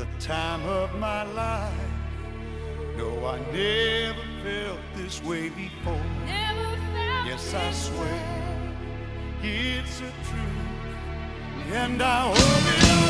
the time of my life. No, I never felt this way before. yes, I swear way. it's a truth, and I hope it.